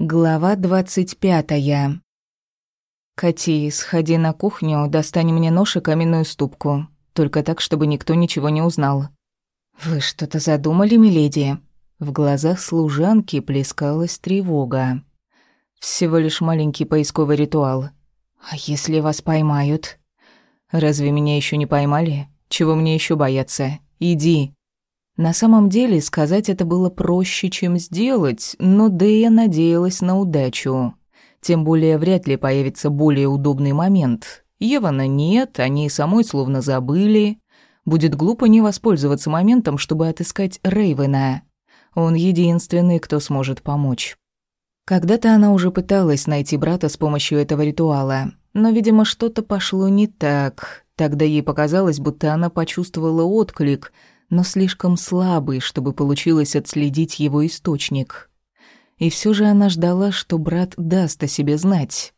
Глава двадцать пятая. «Кати, сходи на кухню, достань мне нож и каменную ступку. Только так, чтобы никто ничего не узнал». «Вы что-то задумали, миледи?» В глазах служанки плескалась тревога. «Всего лишь маленький поисковый ритуал. А если вас поймают?» «Разве меня еще не поймали? Чего мне еще бояться? Иди!» На самом деле, сказать это было проще, чем сделать, но Дэя надеялась на удачу. Тем более вряд ли появится более удобный момент. Евана нет, они и самой словно забыли. Будет глупо не воспользоваться моментом, чтобы отыскать Рейвена. Он единственный, кто сможет помочь. Когда-то она уже пыталась найти брата с помощью этого ритуала, но, видимо, что-то пошло не так. Тогда ей показалось, будто она почувствовала отклик — но слишком слабый, чтобы получилось отследить его источник. И все же она ждала, что брат даст о себе знать.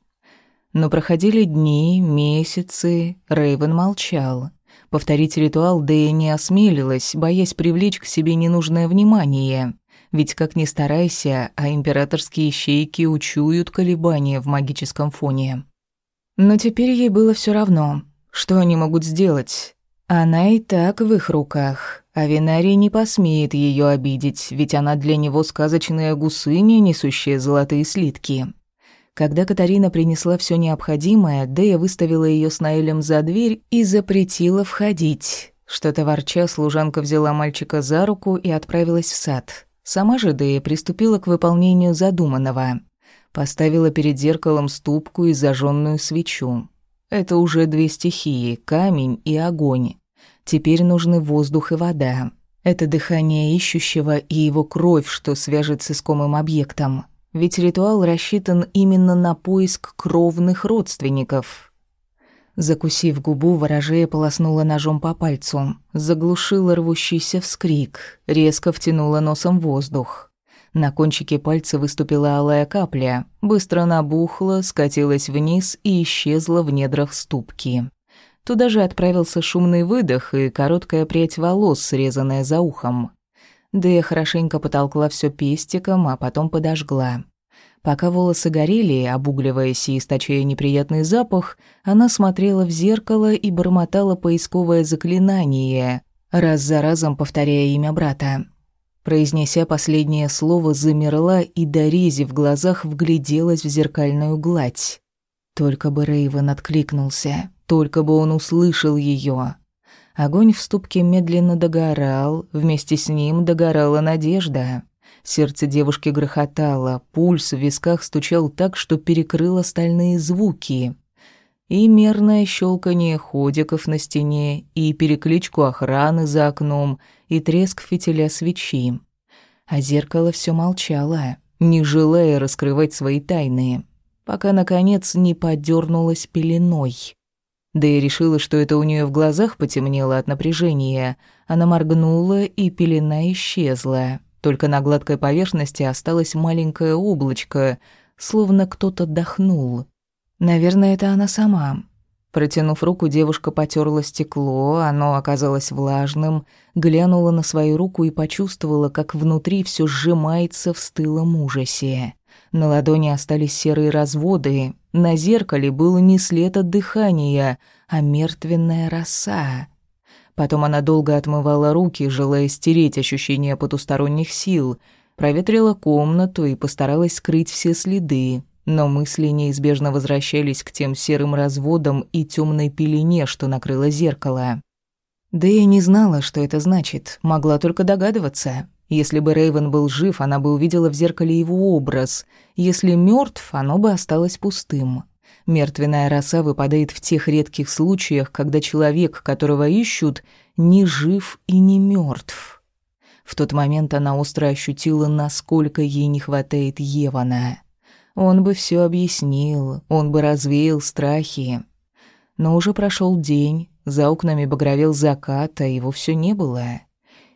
Но проходили дни, месяцы, Рейвен молчал. Повторить ритуал Дэя не осмелилась, боясь привлечь к себе ненужное внимание. Ведь как ни старайся, а императорские щейки учуют колебания в магическом фоне. Но теперь ей было все равно. Что они могут сделать? Она и так в их руках, а Винарий не посмеет ее обидеть, ведь она для него сказочная гусыня, несущая золотые слитки. Когда Катарина принесла все необходимое, Дея выставила ее с Наэлем за дверь и запретила входить. Что-то ворча, служанка взяла мальчика за руку и отправилась в сад. Сама же Дея приступила к выполнению задуманного. Поставила перед зеркалом ступку и зажженную свечу. Это уже две стихии — камень и огонь. Теперь нужны воздух и вода. Это дыхание ищущего и его кровь, что свяжет с искомым объектом. Ведь ритуал рассчитан именно на поиск кровных родственников. Закусив губу, ворожея полоснула ножом по пальцу, заглушила рвущийся вскрик, резко втянула носом воздух. На кончике пальца выступила алая капля, быстро набухла, скатилась вниз и исчезла в недрах ступки. Туда же отправился шумный выдох и короткая прядь волос, срезанная за ухом. Дэя хорошенько потолкла все пестиком, а потом подожгла. Пока волосы горели, обугливаясь и источая неприятный запах, она смотрела в зеркало и бормотала поисковое заклинание, раз за разом повторяя имя брата. Произнеся последнее слово, замерла и, дорези в глазах, вгляделась в зеркальную гладь. Только бы Рейвен откликнулся. Только бы он услышал ее. Огонь в ступке медленно догорал, вместе с ним догорала надежда. Сердце девушки грохотало, пульс в висках стучал так, что перекрыл остальные звуки. И мерное щелканье ходиков на стене, и перекличку охраны за окном, и треск фитиля свечи. А зеркало все молчало, не желая раскрывать свои тайны, пока, наконец, не подернулось пеленой. Да и решила, что это у нее в глазах потемнело от напряжения. Она моргнула, и пелена исчезла. Только на гладкой поверхности осталось маленькое облачко, словно кто-то дохнул. Наверное, это она сама. Протянув руку, девушка потерла стекло, оно оказалось влажным, глянула на свою руку и почувствовала, как внутри все сжимается в стылом ужасе. На ладони остались серые разводы, на зеркале был не след от дыхания, а мертвенная роса. Потом она долго отмывала руки, желая стереть ощущение потусторонних сил, проветрила комнату и постаралась скрыть все следы, но мысли неизбежно возвращались к тем серым разводам и темной пелене, что накрыло зеркало. Да я не знала, что это значит, могла только догадываться. Если бы Рейвен был жив, она бы увидела в зеркале его образ. Если мертв, оно бы осталось пустым. Мертвенная роса выпадает в тех редких случаях, когда человек, которого ищут, не жив и не мертв. В тот момент она остро ощутила, насколько ей не хватает Евана. Он бы все объяснил, он бы развеял страхи. Но уже прошел день, за окнами багровел закат, а его все не было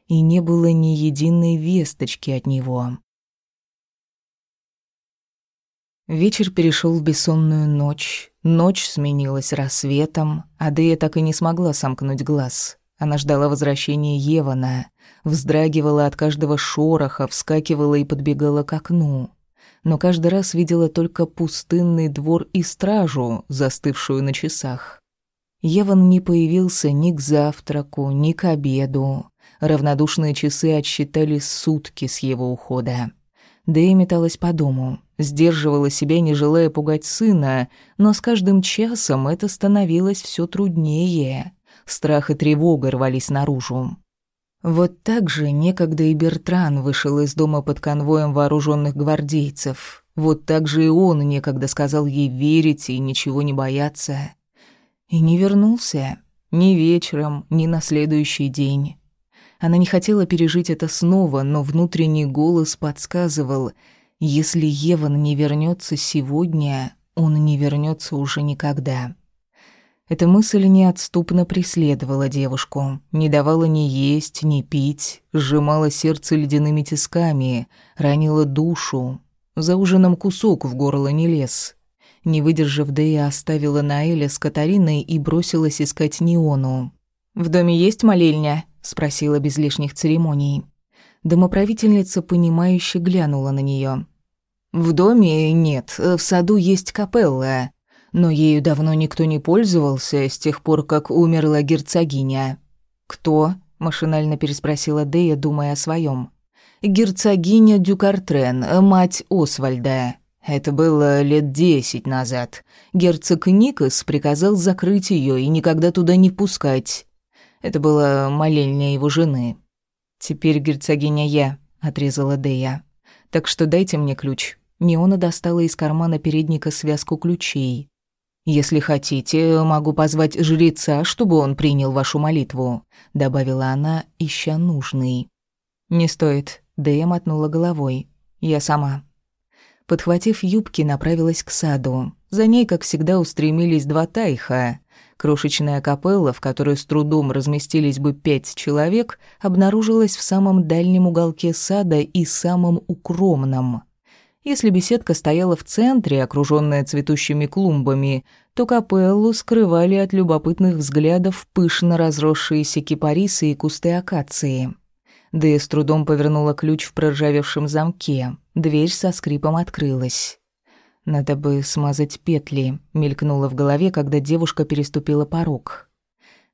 и не было ни единой весточки от него. Вечер перешел в бессонную ночь. Ночь сменилась рассветом, а Дея так и не смогла сомкнуть глаз. Она ждала возвращения Евана, вздрагивала от каждого шороха, вскакивала и подбегала к окну. но каждый раз видела только пустынный двор и стражу, застывшую на часах. Еван не появился ни к завтраку, ни к обеду. Равнодушные часы отсчитали сутки с его ухода. Да и металась по дому, сдерживала себя, не желая пугать сына, но с каждым часом это становилось все труднее. Страх и тревога рвались наружу. Вот так же некогда и Бертран вышел из дома под конвоем вооруженных гвардейцев. Вот так же и он некогда сказал ей верить и ничего не бояться. И не вернулся. Ни вечером, ни на следующий день. Она не хотела пережить это снова, но внутренний голос подсказывал, если Еван не вернется сегодня, он не вернется уже никогда. Эта мысль неотступно преследовала девушку, не давала ни есть, ни пить, сжимала сердце ледяными тисками, ранила душу. За ужином кусок в горло не лез. Не выдержав, Дэя оставила Наэля с Катариной и бросилась искать Неону. «В доме есть молельня?» — спросила без лишних церемоний. Домоправительница, понимающе глянула на нее. «В доме нет, в саду есть капелла, но ею давно никто не пользовался с тех пор, как умерла герцогиня». «Кто?» — машинально переспросила Дея, думая о своем. «Герцогиня Дюкартрен, мать Освальда. Это было лет десять назад. Герцог Никос приказал закрыть ее и никогда туда не пускать. Это было молельня его жены. «Теперь герцогиня я», — отрезала Дея. «Так что дайте мне ключ». Неона достала из кармана передника связку ключей. «Если хотите, могу позвать жреца, чтобы он принял вашу молитву», — добавила она, ища нужный. «Не стоит», — Дэя мотнула головой. «Я сама». Подхватив юбки, направилась к саду. За ней, как всегда, устремились два тайха. Крошечная капелла, в которой с трудом разместились бы пять человек, обнаружилась в самом дальнем уголке сада и самом укромном. Если беседка стояла в центре, окружённая цветущими клумбами, то капеллу скрывали от любопытных взглядов пышно разросшиеся кипарисы и кусты акации. Дэя с трудом повернула ключ в проржавевшем замке. Дверь со скрипом открылась. «Надо бы смазать петли», — мелькнуло в голове, когда девушка переступила порог.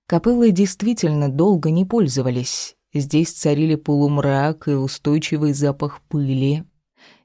Капеллы действительно долго не пользовались. Здесь царили полумрак и устойчивый запах пыли,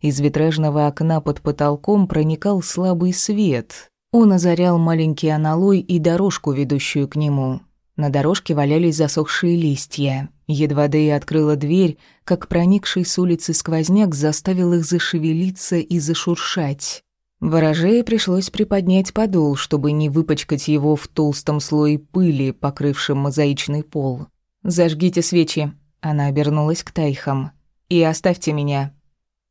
из витражного окна под потолком проникал слабый свет. Он озарял маленький аналой и дорожку, ведущую к нему. На дорожке валялись засохшие листья. Едва Дэя открыла дверь, как проникший с улицы сквозняк заставил их зашевелиться и зашуршать. Ворожее пришлось приподнять подол, чтобы не выпачкать его в толстом слое пыли, покрывшем мозаичный пол. «Зажгите свечи», — она обернулась к тайхам. «И оставьте меня,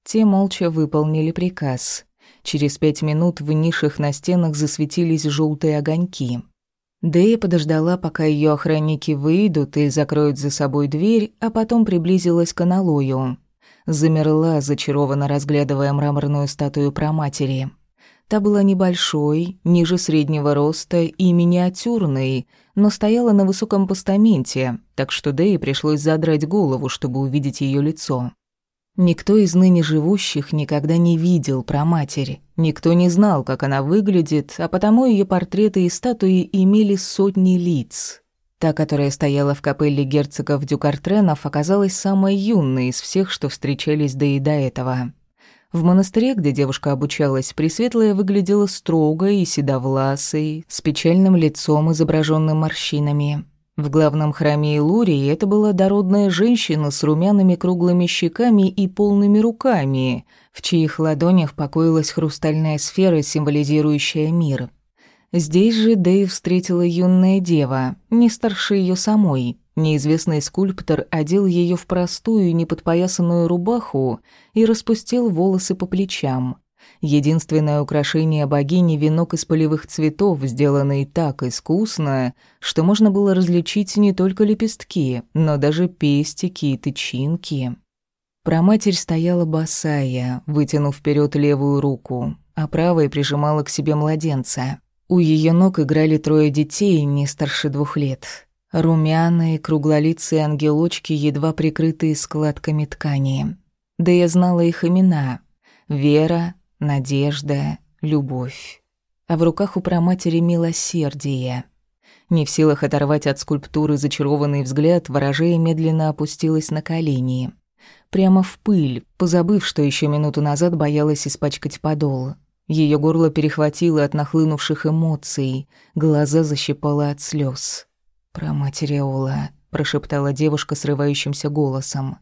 те молча выполнили приказ. Через пять минут в нишах на стенах засветились желтые огоньки. Дэя подождала, пока ее охранники выйдут и закроют за собой дверь, а потом приблизилась к аналою. Замерла, зачарованно разглядывая мраморную статую праматери. Та была небольшой, ниже среднего роста и миниатюрной, но стояла на высоком постаменте, так что Дэе пришлось задрать голову, чтобы увидеть ее лицо. Никто из ныне живущих никогда не видел про матери. Никто не знал, как она выглядит, а потому ее портреты и статуи имели сотни лиц. Та, которая стояла в капелле герцогов Дюкартренов, оказалась самой юной из всех, что встречались до и до этого. В монастыре, где девушка обучалась, Пресветлая выглядела строгой и седовласой, с печальным лицом, изображенным морщинами. В главном храме Илурии это была дородная женщина с румяными круглыми щеками и полными руками, в чьих ладонях покоилась хрустальная сфера, символизирующая мир. Здесь же Дэйв встретила юная дева, не старше ее самой. Неизвестный скульптор одел ее в простую, неподпоясанную рубаху и распустил волосы по плечам. Единственное украшение богини — венок из полевых цветов, сделанный так искусно, что можно было различить не только лепестки, но даже пестики и тычинки. Проматерь стояла босая, вытянув вперед левую руку, а правой прижимала к себе младенца. У ее ног играли трое детей, не старше двух лет. Румяные, круглолицые ангелочки, едва прикрытые складками ткани. Да я знала их имена — Вера, надежда, любовь. А в руках у проматери милосердие. Не в силах оторвать от скульптуры зачарованный взгляд, ворожея медленно опустилась на колени. Прямо в пыль, позабыв, что еще минуту назад боялась испачкать подол. Ее горло перехватило от нахлынувших эмоций, глаза защипало от слез. «Про материола», — прошептала девушка срывающимся голосом.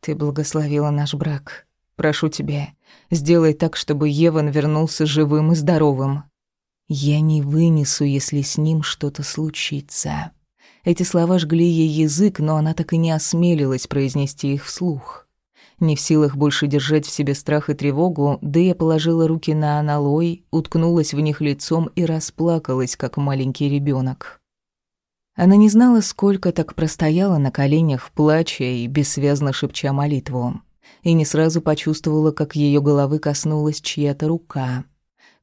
«Ты благословила наш брак. Прошу тебя, сделай так, чтобы Еван вернулся живым и здоровым. Я не вынесу, если с ним что-то случится». Эти слова жгли ей язык, но она так и не осмелилась произнести их вслух. Не в силах больше держать в себе страх и тревогу, Дэя положила руки на аналой, уткнулась в них лицом и расплакалась, как маленький ребенок. Она не знала, сколько так простояла на коленях, плача и бессвязно шепча молитву, и не сразу почувствовала, как ее головы коснулась чья-то рука.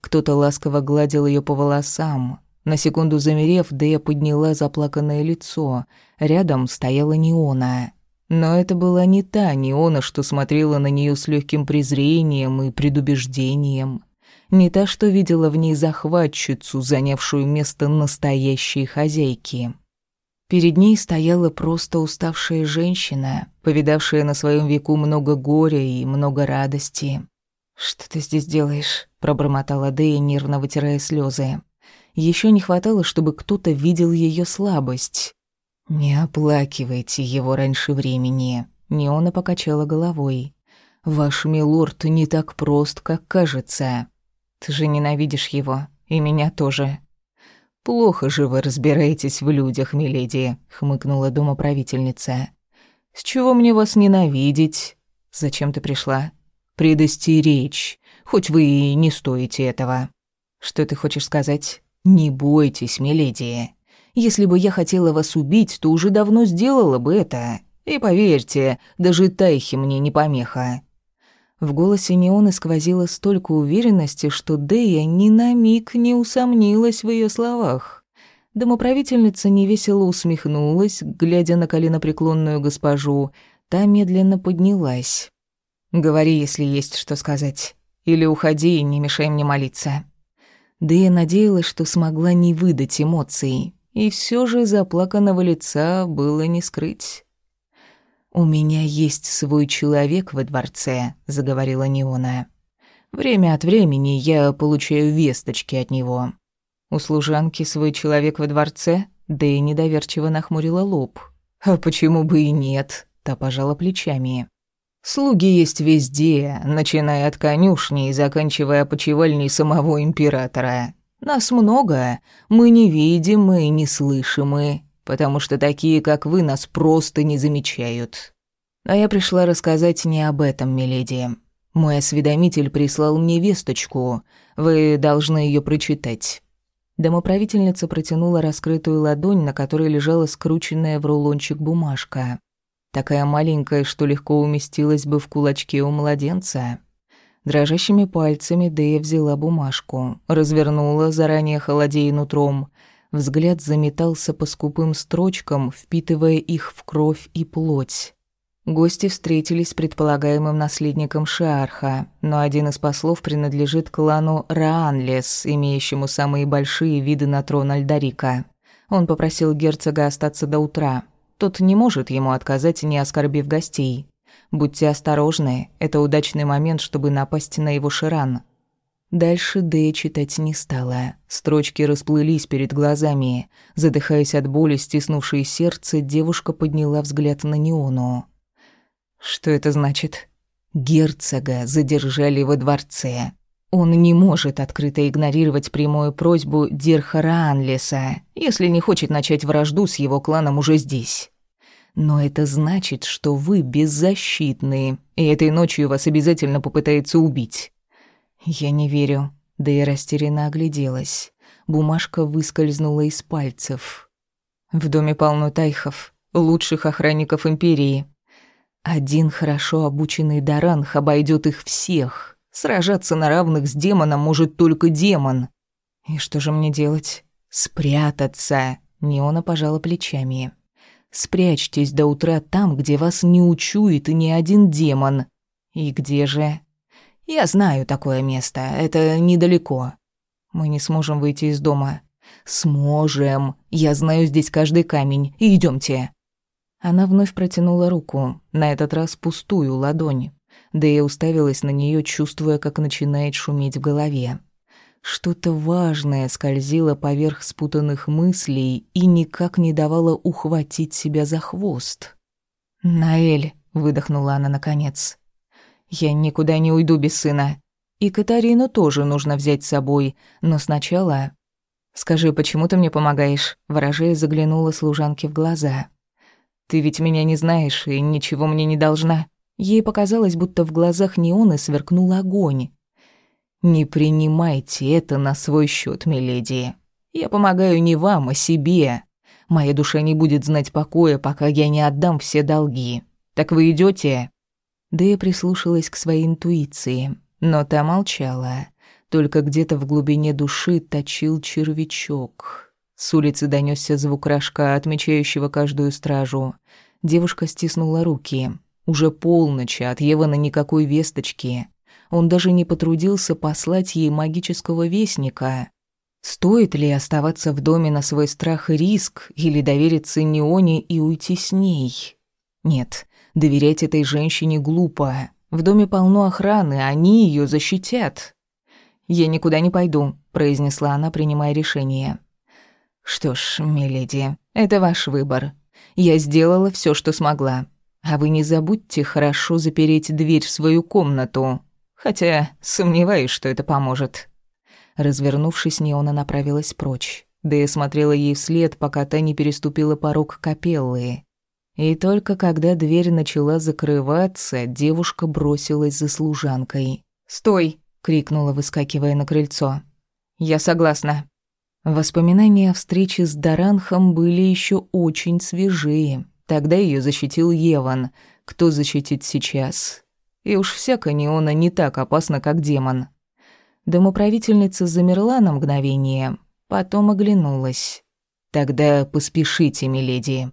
Кто-то ласково гладил ее по волосам, на секунду замерев, Дэя подняла заплаканное лицо. Рядом стояла Неона. Но это была не та Неона, что смотрела на нее с легким презрением и предубеждением. Не та, что видела в ней захватчицу, занявшую место настоящей хозяйки. Перед ней стояла просто уставшая женщина, повидавшая на своем веку много горя и много радости. «Что ты здесь делаешь?» – пробормотала Дэя, нервно вытирая слезы. Еще не хватало, чтобы кто-то видел ее слабость. «Не оплакивайте его раньше времени», — Неона покачала головой. «Ваш милорд не так прост, как кажется. Ты же ненавидишь его, и меня тоже». «Плохо же вы разбираетесь в людях, миледи», — хмыкнула домоправительница. «С чего мне вас ненавидеть? Зачем ты пришла?» «Предостеречь, хоть вы и не стоите этого». «Что ты хочешь сказать?» «Не бойтесь, миледи. Если бы я хотела вас убить, то уже давно сделала бы это. И поверьте, даже Тайхи мне не помеха». В голосе Неоны сквозило столько уверенности, что Дея ни на миг не усомнилась в ее словах. Домоправительница невесело усмехнулась, глядя на коленопреклонную госпожу. Та медленно поднялась. «Говори, если есть что сказать. Или уходи и не мешай мне молиться». Да я надеялась, что смогла не выдать эмоций, и все же заплаканного лица было не скрыть. «У меня есть свой человек во дворце», — заговорила Неона. «Время от времени я получаю весточки от него». «У служанки свой человек во дворце?» Да и недоверчиво нахмурила лоб. «А почему бы и нет?» — та пожала плечами. Слуги есть везде, начиная от конюшни и заканчивая почевальней самого императора. Нас много, мы не видим и не слышимы, потому что такие, как вы, нас просто не замечают. А я пришла рассказать не об этом, миледи. Мой осведомитель прислал мне весточку. Вы должны ее прочитать. Домоправительница протянула раскрытую ладонь, на которой лежала скрученная в рулончик бумажка такая маленькая, что легко уместилась бы в кулачке у младенца. Дрожащими пальцами Дэя взяла бумажку, развернула, заранее холодея нутром. Взгляд заметался по скупым строчкам, впитывая их в кровь и плоть. Гости встретились с предполагаемым наследником Шиарха, но один из послов принадлежит клану Раанлес, имеющему самые большие виды на трон Альдарика. Он попросил герцога остаться до утра, тот не может ему отказать, не оскорбив гостей. Будьте осторожны, это удачный момент, чтобы напасть на его ширан. Дальше Дэя читать не стала. Строчки расплылись перед глазами. Задыхаясь от боли, стиснувшей сердце, девушка подняла взгляд на Неону. «Что это значит?» «Герцога задержали во дворце. Он не может открыто игнорировать прямую просьбу Дирхара Анлеса, если не хочет начать вражду с его кланом уже здесь. Но это значит, что вы беззащитные, и этой ночью вас обязательно попытается убить. Я не верю. Да и растерянно огляделась. Бумажка выскользнула из пальцев. В доме полно тайхов, лучших охранников империи. Один хорошо обученный Даранх обойдет их всех. Сражаться на равных с демоном может только демон. И что же мне делать? Спрятаться. Неона пожала плечами. Спрячьтесь до утра там, где вас не учует ни один демон. И где же? Я знаю такое место, это недалеко. Мы не сможем выйти из дома. Сможем. Я знаю здесь каждый камень. Идемте. Она вновь протянула руку, на этот раз пустую ладонь. Да и уставилась на нее, чувствуя, как начинает шуметь в голове. Что-то важное скользило поверх спутанных мыслей и никак не давало ухватить себя за хвост. «Наэль», — выдохнула она наконец, — «я никуда не уйду без сына. И Катарину тоже нужно взять с собой, но сначала...» «Скажи, почему ты мне помогаешь?» Ворожея заглянула служанке в глаза. Ты ведь меня не знаешь и ничего мне не должна». Ей показалось, будто в глазах неона сверкнул огонь. «Не принимайте это на свой счет, миледи. Я помогаю не вам, а себе. Моя душа не будет знать покоя, пока я не отдам все долги. Так вы идете? Дэя прислушалась к своей интуиции, но та молчала. Только где-то в глубине души точил червячок. С улицы донесся звук рожка, отмечающего каждую стражу. Девушка стиснула руки. Уже полночь, от Евана никакой весточки. Он даже не потрудился послать ей магического вестника. Стоит ли оставаться в доме на свой страх и риск, или довериться Неоне и уйти с ней? Нет, доверять этой женщине глупо. В доме полно охраны, они ее защитят. «Я никуда не пойду», — произнесла она, принимая решение. «Что ж, миледи, это ваш выбор. Я сделала все, что смогла. А вы не забудьте хорошо запереть дверь в свою комнату. Хотя сомневаюсь, что это поможет». Развернувшись, Неона направилась прочь. Да и смотрела ей вслед, пока та не переступила порог капеллы. И только когда дверь начала закрываться, девушка бросилась за служанкой. «Стой!» — крикнула, выскакивая на крыльцо. «Я согласна». Воспоминания о встрече с Даранхом были еще очень свежие. Тогда ее защитил Еван. Кто защитит сейчас? И уж всяко Неона не так опасна, как демон. Домоправительница замерла на мгновение, потом оглянулась. «Тогда поспешите, миледи».